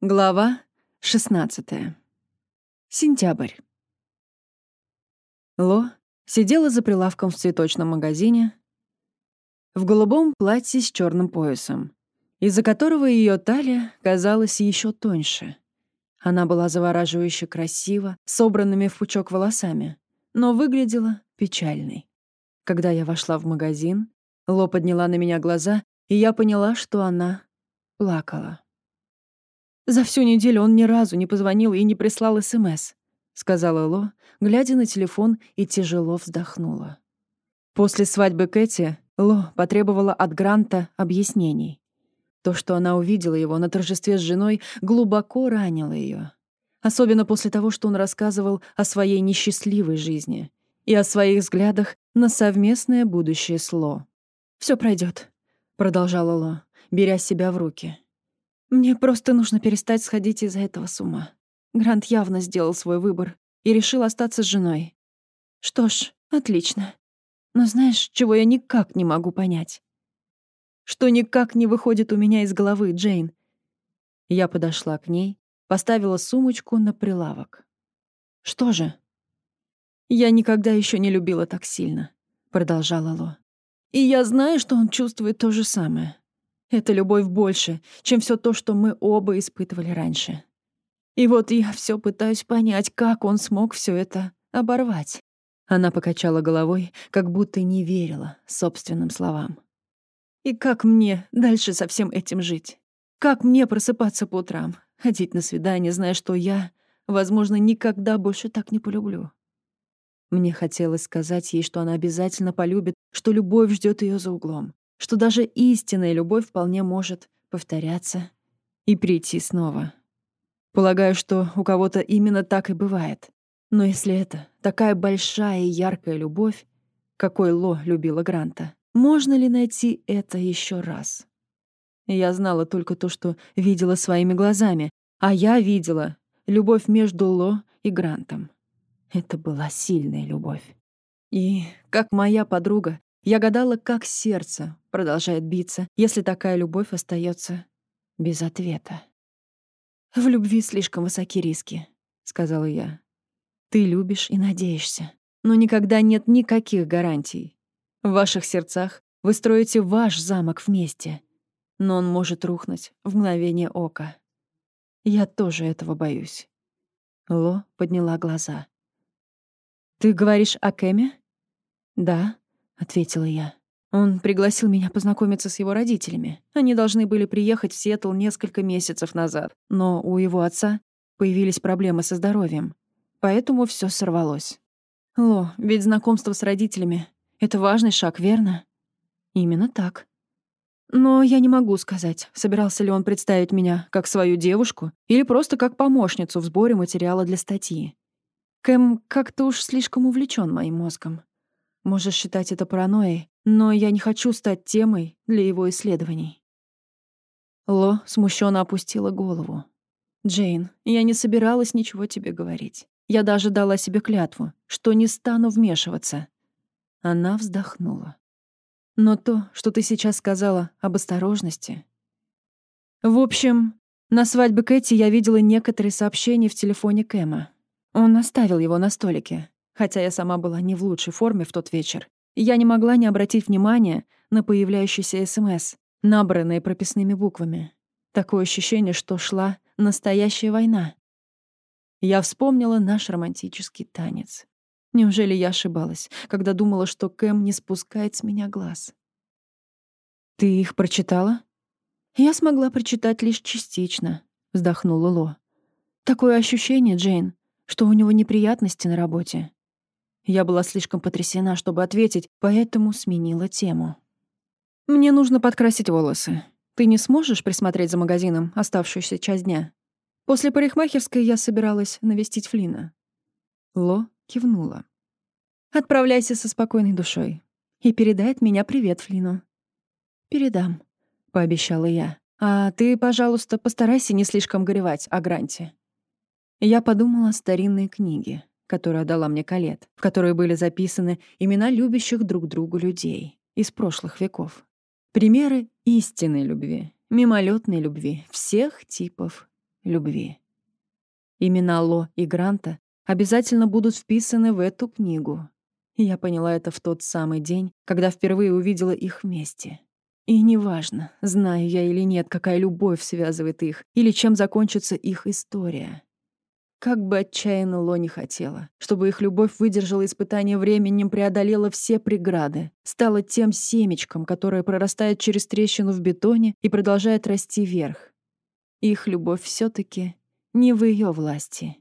Глава 16. Сентябрь. Ло сидела за прилавком в цветочном магазине в голубом платье с черным поясом, из-за которого ее талия казалась еще тоньше. Она была завораживающе красива, собранными в пучок волосами, но выглядела печальной. Когда я вошла в магазин, Ло подняла на меня глаза, и я поняла, что она плакала. За всю неделю он ни разу не позвонил и не прислал СМС, сказала Ло, глядя на телефон и тяжело вздохнула. После свадьбы Кэти Ло потребовала от Гранта объяснений. То, что она увидела его на торжестве с женой, глубоко ранило ее. Особенно после того, что он рассказывал о своей несчастливой жизни и о своих взглядах на совместное будущее с Ло. «Всё пройдёт», — продолжала Ло, беря себя в руки. Мне просто нужно перестать сходить из-за этого с ума. Грант явно сделал свой выбор и решил остаться с женой. Что ж, отлично. Но знаешь, чего я никак не могу понять? Что никак не выходит у меня из головы, Джейн. Я подошла к ней, поставила сумочку на прилавок. Что же? Я никогда еще не любила так сильно, продолжала Ло. И я знаю, что он чувствует то же самое. Это любовь больше, чем все то, что мы оба испытывали раньше. И вот я все пытаюсь понять, как он смог все это оборвать. Она покачала головой, как будто не верила собственным словам. И как мне дальше со всем этим жить? Как мне просыпаться по утрам, ходить на свидание, зная, что я, возможно, никогда больше так не полюблю? Мне хотелось сказать ей, что она обязательно полюбит, что любовь ждет ее за углом что даже истинная любовь вполне может повторяться и прийти снова. Полагаю, что у кого-то именно так и бывает. Но если это такая большая и яркая любовь, какой Ло любила Гранта, можно ли найти это еще раз? Я знала только то, что видела своими глазами, а я видела любовь между Ло и Грантом. Это была сильная любовь. И, как моя подруга, я гадала, как сердце продолжает биться, если такая любовь остается без ответа. «В любви слишком высоки риски», — сказала я. «Ты любишь и надеешься, но никогда нет никаких гарантий. В ваших сердцах вы строите ваш замок вместе, но он может рухнуть в мгновение ока. Я тоже этого боюсь». Ло подняла глаза. «Ты говоришь о Кэме?» «Да», — ответила я. «Он пригласил меня познакомиться с его родителями. Они должны были приехать в Сиэтл несколько месяцев назад, но у его отца появились проблемы со здоровьем, поэтому все сорвалось. Ло, ведь знакомство с родителями — это важный шаг, верно?» «Именно так», но я не могу сказать, собирался ли он представить меня как свою девушку или просто как помощницу в сборе материала для статьи. Кэм как-то уж слишком увлечен моим мозгом. Можешь считать это паранойей, но я не хочу стать темой для его исследований. Ло смущенно опустила голову. «Джейн, я не собиралась ничего тебе говорить. Я даже дала себе клятву, что не стану вмешиваться». Она вздохнула. «Но то, что ты сейчас сказала об осторожности...» В общем, на свадьбе Кэти я видела некоторые сообщения в телефоне Кэма. Он оставил его на столике. Хотя я сама была не в лучшей форме в тот вечер, я не могла не обратить внимания на появляющийся СМС, набранные прописными буквами. Такое ощущение, что шла настоящая война. Я вспомнила наш романтический танец. Неужели я ошибалась, когда думала, что Кэм не спускает с меня глаз? «Ты их прочитала?» «Я смогла прочитать лишь частично», — вздохнула Ло. «Такое ощущение, Джейн, что у него неприятности на работе. Я была слишком потрясена, чтобы ответить, поэтому сменила тему. «Мне нужно подкрасить волосы. Ты не сможешь присмотреть за магазином оставшуюся часть дня?» После парикмахерской я собиралась навестить Флина. Ло кивнула. «Отправляйся со спокойной душой и передай от меня привет Флину». «Передам», — пообещала я. «А ты, пожалуйста, постарайся не слишком горевать о Гранте». Я подумала о старинной книге которую дала мне Калет, в которой были записаны имена любящих друг другу людей из прошлых веков. Примеры истинной любви, мимолетной любви, всех типов любви. Имена Ло и Гранта обязательно будут вписаны в эту книгу. Я поняла это в тот самый день, когда впервые увидела их вместе. И неважно, знаю я или нет, какая любовь связывает их, или чем закончится их история. Как бы отчаянно Ло не хотела, чтобы их любовь выдержала испытание временем, преодолела все преграды, стала тем семечком, которое прорастает через трещину в бетоне и продолжает расти вверх. Их любовь все таки не в ее власти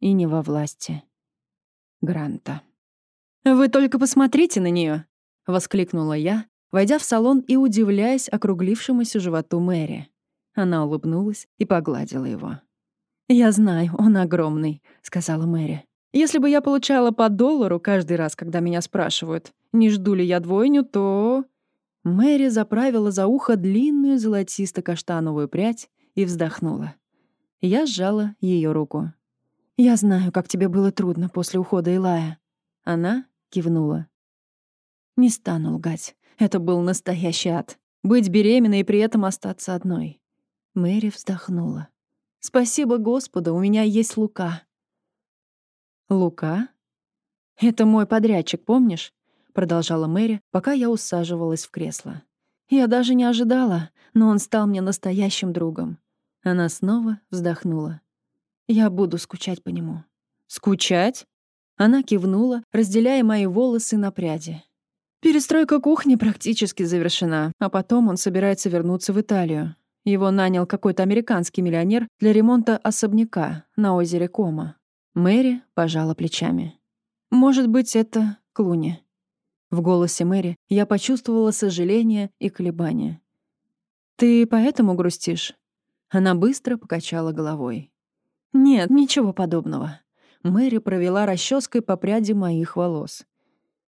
и не во власти Гранта. «Вы только посмотрите на нее! воскликнула я, войдя в салон и удивляясь округлившемуся животу Мэри. Она улыбнулась и погладила его. «Я знаю, он огромный», — сказала Мэри. «Если бы я получала по доллару каждый раз, когда меня спрашивают, не жду ли я двойню, то...» Мэри заправила за ухо длинную золотисто-каштановую прядь и вздохнула. Я сжала ее руку. «Я знаю, как тебе было трудно после ухода Илая». Она кивнула. «Не стану лгать. Это был настоящий ад. Быть беременной и при этом остаться одной». Мэри вздохнула. Спасибо Господу, у меня есть Лука. Лука? Это мой подрядчик, помнишь? Продолжала Мэри, пока я усаживалась в кресло. Я даже не ожидала, но он стал мне настоящим другом. Она снова вздохнула. Я буду скучать по нему. Скучать? Она кивнула, разделяя мои волосы на пряди. Перестройка кухни практически завершена, а потом он собирается вернуться в Италию. Его нанял какой-то американский миллионер для ремонта особняка на озере Кома. Мэри пожала плечами. «Может быть, это Клуни». В голосе Мэри я почувствовала сожаление и колебание. «Ты поэтому грустишь?» Она быстро покачала головой. «Нет, ничего подобного». Мэри провела расческой по пряди моих волос.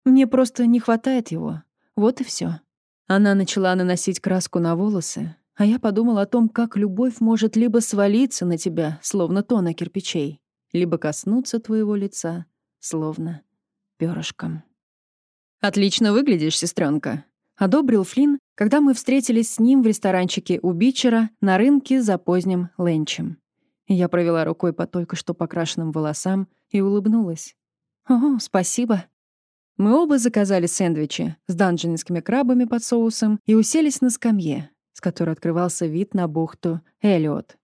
«Мне просто не хватает его. Вот и все. Она начала наносить краску на волосы, а я подумал о том, как любовь может либо свалиться на тебя, словно тона кирпичей, либо коснуться твоего лица, словно перышком. «Отлично выглядишь, сестренка, одобрил Флинн, когда мы встретились с ним в ресторанчике у Бичера на рынке за поздним ленчем. Я провела рукой по только что покрашенным волосам и улыбнулась. «О, спасибо». Мы оба заказали сэндвичи с данжинскими крабами под соусом и уселись на скамье, с которой открывался вид на бухту Эллиот.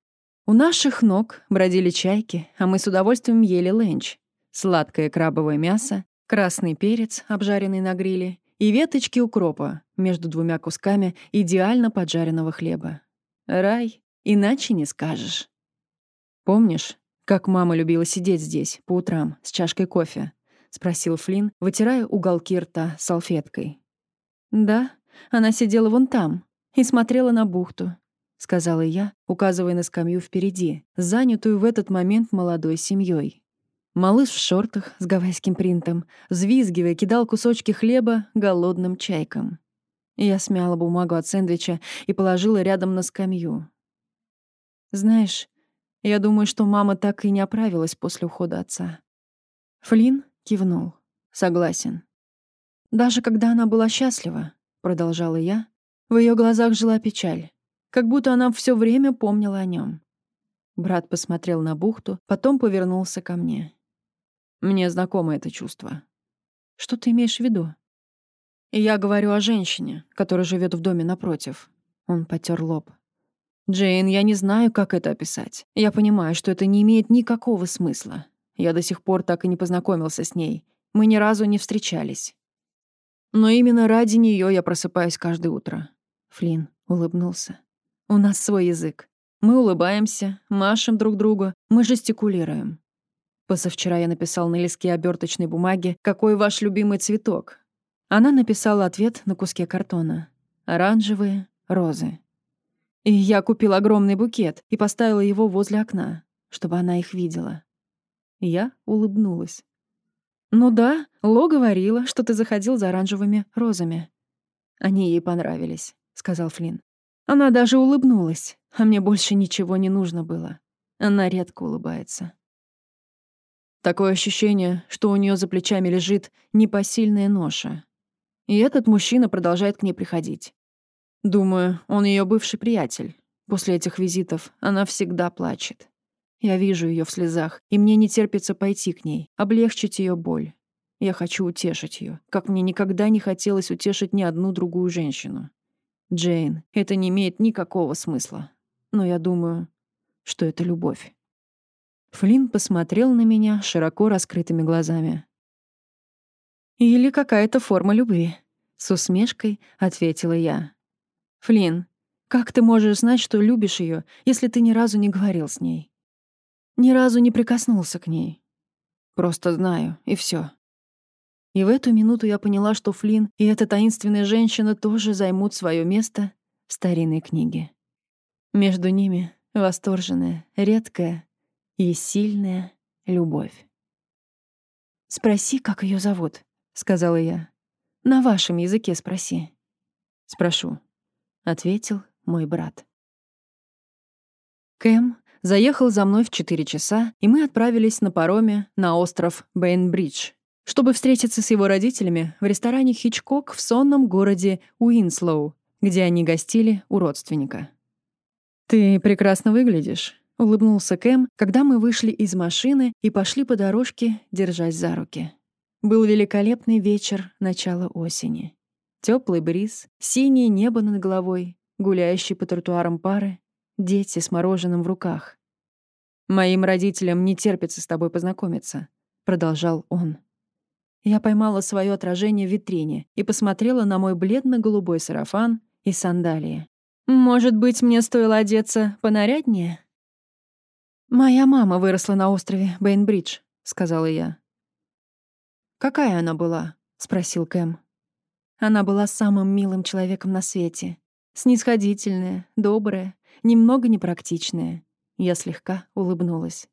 У наших ног бродили чайки, а мы с удовольствием ели ленч. Сладкое крабовое мясо, красный перец, обжаренный на гриле, и веточки укропа между двумя кусками идеально поджаренного хлеба. Рай, иначе не скажешь. «Помнишь, как мама любила сидеть здесь по утрам с чашкой кофе?» — спросил Флинн, вытирая уголки рта салфеткой. «Да, она сидела вон там, и смотрела на бухту», — сказала я, указывая на скамью впереди, занятую в этот момент молодой семьей. Малыш в шортах с гавайским принтом, взвизгивая, кидал кусочки хлеба голодным чайкам. Я смяла бумагу от сэндвича и положила рядом на скамью. «Знаешь, я думаю, что мама так и не оправилась после ухода отца». Флинн кивнул. «Согласен». «Даже когда она была счастлива», — продолжала я, в ее глазах жила печаль, как будто она все время помнила о нем. Брат посмотрел на бухту, потом повернулся ко мне. Мне знакомо это чувство. Что ты имеешь в виду? Я говорю о женщине, которая живет в доме напротив. Он потер лоб. Джейн, я не знаю, как это описать. Я понимаю, что это не имеет никакого смысла. Я до сих пор так и не познакомился с ней. Мы ни разу не встречались. Но именно ради нее я просыпаюсь каждое утро. Флинн улыбнулся. «У нас свой язык. Мы улыбаемся, машем друг другу, мы жестикулируем. Позавчера я написал на листке оберточной бумаги «Какой ваш любимый цветок?». Она написала ответ на куске картона. «Оранжевые розы». И я купил огромный букет и поставила его возле окна, чтобы она их видела. Я улыбнулась. «Ну да, Ло говорила, что ты заходил за оранжевыми розами». Они ей понравились. — сказал Флинн. Она даже улыбнулась, а мне больше ничего не нужно было. Она редко улыбается. Такое ощущение, что у нее за плечами лежит непосильная ноша. И этот мужчина продолжает к ней приходить. Думаю, он ее бывший приятель. После этих визитов она всегда плачет. Я вижу ее в слезах, и мне не терпится пойти к ней, облегчить ее боль. Я хочу утешить ее, как мне никогда не хотелось утешить ни одну другую женщину. Джейн, это не имеет никакого смысла. Но я думаю, что это любовь. Флинн посмотрел на меня широко раскрытыми глазами. «Или какая-то форма любви», — с усмешкой ответила я. «Флинн, как ты можешь знать, что любишь ее, если ты ни разу не говорил с ней? Ни разу не прикоснулся к ней? Просто знаю, и все. И в эту минуту я поняла, что Флинн и эта таинственная женщина тоже займут свое место в старинной книге. Между ними восторженная, редкая и сильная любовь. «Спроси, как ее зовут», — сказала я. «На вашем языке спроси». «Спрошу», — ответил мой брат. Кэм заехал за мной в 4 часа, и мы отправились на пароме на остров Бейнбридж, чтобы встретиться с его родителями в ресторане «Хичкок» в сонном городе Уинслоу, где они гостили у родственника. «Ты прекрасно выглядишь», — улыбнулся Кэм, когда мы вышли из машины и пошли по дорожке, держась за руки. Был великолепный вечер начала осени. Теплый бриз, синее небо над головой, гуляющие по тротуарам пары, дети с мороженым в руках. «Моим родителям не терпится с тобой познакомиться», — продолжал он. Я поймала свое отражение в витрине и посмотрела на мой бледно-голубой сарафан и сандалии. «Может быть, мне стоило одеться понаряднее?» «Моя мама выросла на острове Бейнбридж», — сказала я. «Какая она была?» — спросил Кэм. Она была самым милым человеком на свете. Снисходительная, добрая, немного непрактичная. Я слегка улыбнулась.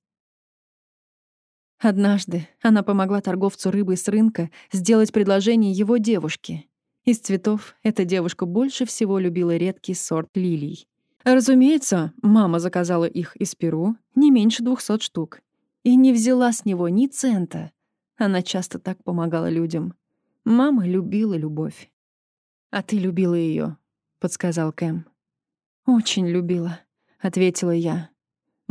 Однажды она помогла торговцу рыбой с рынка сделать предложение его девушке. Из цветов эта девушка больше всего любила редкий сорт лилий. Разумеется, мама заказала их из Перу не меньше двухсот штук. И не взяла с него ни цента. Она часто так помогала людям. Мама любила любовь. «А ты любила ее, подсказал Кэм. «Очень любила», — ответила я.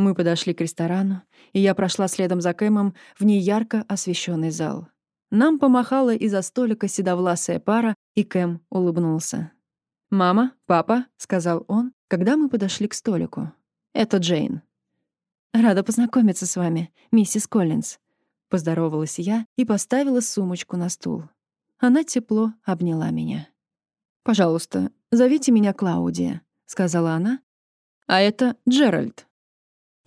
Мы подошли к ресторану, и я прошла следом за Кэмом в неярко освещенный зал. Нам помахала из-за столика седовласая пара, и Кэм улыбнулся. «Мама, папа», — сказал он, когда мы подошли к столику. «Это Джейн». «Рада познакомиться с вами, миссис Коллинз», — поздоровалась я и поставила сумочку на стул. Она тепло обняла меня. «Пожалуйста, зовите меня Клаудия», — сказала она. «А это Джеральд».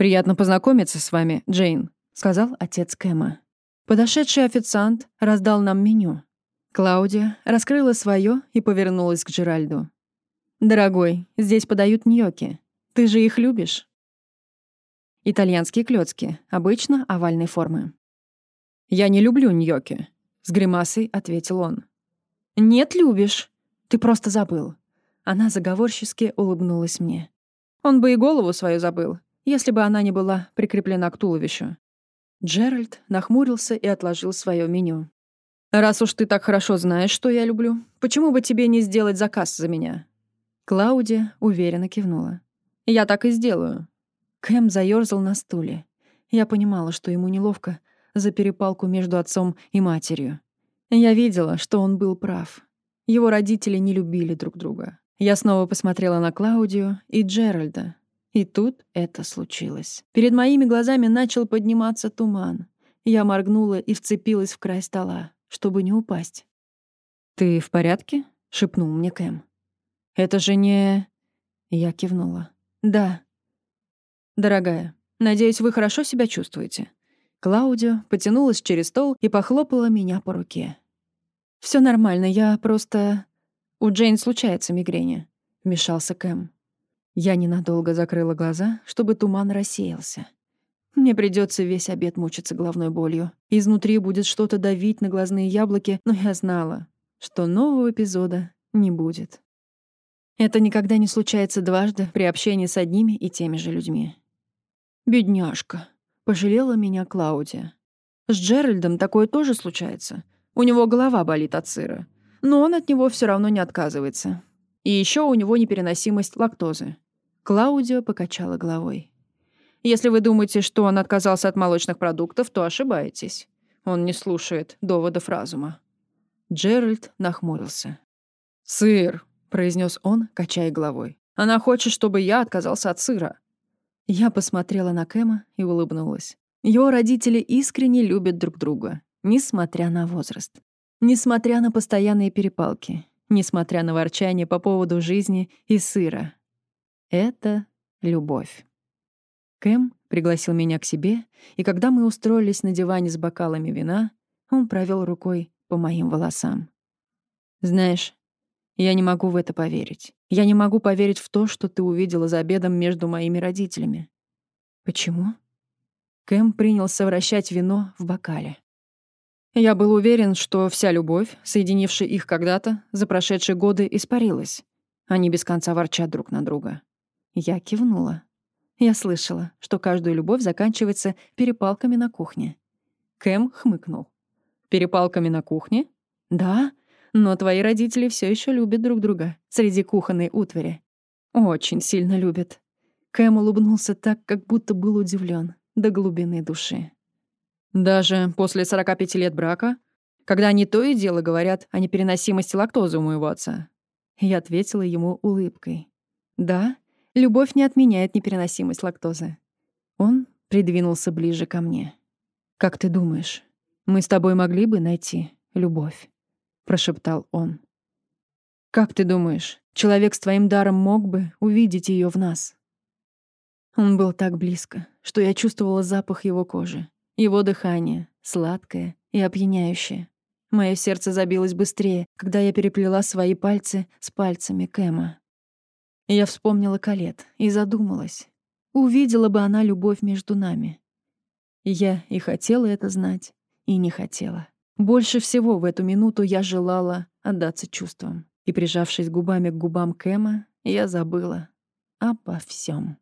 «Приятно познакомиться с вами, Джейн», — сказал отец Кэма. Подошедший официант раздал нам меню. Клаудия раскрыла свое и повернулась к Джеральду. «Дорогой, здесь подают ньокки. Ты же их любишь?» Итальянские клёцки, обычно овальной формы. «Я не люблю ньокки», — с гримасой ответил он. «Нет, любишь. Ты просто забыл». Она заговорчески улыбнулась мне. Он бы и голову свою забыл, если бы она не была прикреплена к туловищу. Джеральд нахмурился и отложил свое меню. «Раз уж ты так хорошо знаешь, что я люблю, почему бы тебе не сделать заказ за меня?» Клаудия уверенно кивнула. «Я так и сделаю». Кэм заёрзал на стуле. Я понимала, что ему неловко за перепалку между отцом и матерью. Я видела, что он был прав. Его родители не любили друг друга. Я снова посмотрела на Клаудию и Джеральда, и тут это случилось. Перед моими глазами начал подниматься туман. Я моргнула и вцепилась в край стола, чтобы не упасть. «Ты в порядке?» — шепнул мне Кэм. «Это же не...» Я кивнула. «Да». «Дорогая, надеюсь, вы хорошо себя чувствуете?» Клаудио потянулась через стол и похлопала меня по руке. Все нормально, я просто...» «У Джейн случается мигрень», — вмешался Кэм. Я ненадолго закрыла глаза, чтобы туман рассеялся. Мне придется весь обед мучиться головной болью. Изнутри будет что-то давить на глазные яблоки, но я знала, что нового эпизода не будет. Это никогда не случается дважды при общении с одними и теми же людьми. «Бедняжка», — пожалела меня Клаудия. «С Джеральдом такое тоже случается. У него голова болит от сыра. Но он от него все равно не отказывается. И еще у него непереносимость лактозы. Клаудио покачала головой. Если вы думаете, что он отказался от молочных продуктов, то ошибаетесь. Он не слушает доводов разума». Джеральд нахмурился. «Сыр», — произнес он, качая головой. «Она хочет, чтобы я отказался от сыра». Я посмотрела на Кэма и улыбнулась. Его родители искренне любят друг друга, несмотря на возраст. Несмотря на постоянные перепалки. Несмотря на ворчание по поводу жизни и сыра. Это любовь. Кэм пригласил меня к себе, и когда мы устроились на диване с бокалами вина, он провел рукой по моим волосам. «Знаешь, я не могу в это поверить. Я не могу поверить в то, что ты увидела за обедом между моими родителями». «Почему?» Кэм принялся вращать вино в бокале. Я был уверен, что вся любовь, соединившая их когда-то, за прошедшие годы испарилась. Они без конца ворчат друг на друга. Я кивнула. Я слышала, что каждую любовь заканчивается перепалками на кухне. Кэм хмыкнул. «Перепалками на кухне?» «Да, но твои родители все еще любят друг друга среди кухонной утвари. Очень сильно любят». Кэм улыбнулся так, как будто был удивлен до глубины души. «Даже после 45 лет брака? Когда они то и дело говорят о непереносимости лактозы у моего отца?» Я ответила ему улыбкой. «Да, любовь не отменяет непереносимость лактозы». Он придвинулся ближе ко мне. «Как ты думаешь, мы с тобой могли бы найти любовь?» — прошептал он. «Как ты думаешь, человек с твоим даром мог бы увидеть ее в нас?» Он был так близко, что я чувствовала запах его кожи, его дыхание, сладкое и опьяняющее. Мое сердце забилось быстрее, когда я переплела свои пальцы с пальцами Кэма. Я вспомнила Калет и задумалась. Увидела бы она любовь между нами. Я и хотела это знать, и не хотела. Больше всего в эту минуту я желала отдаться чувствам. И, прижавшись губами к губам Кэма, я забыла обо всем.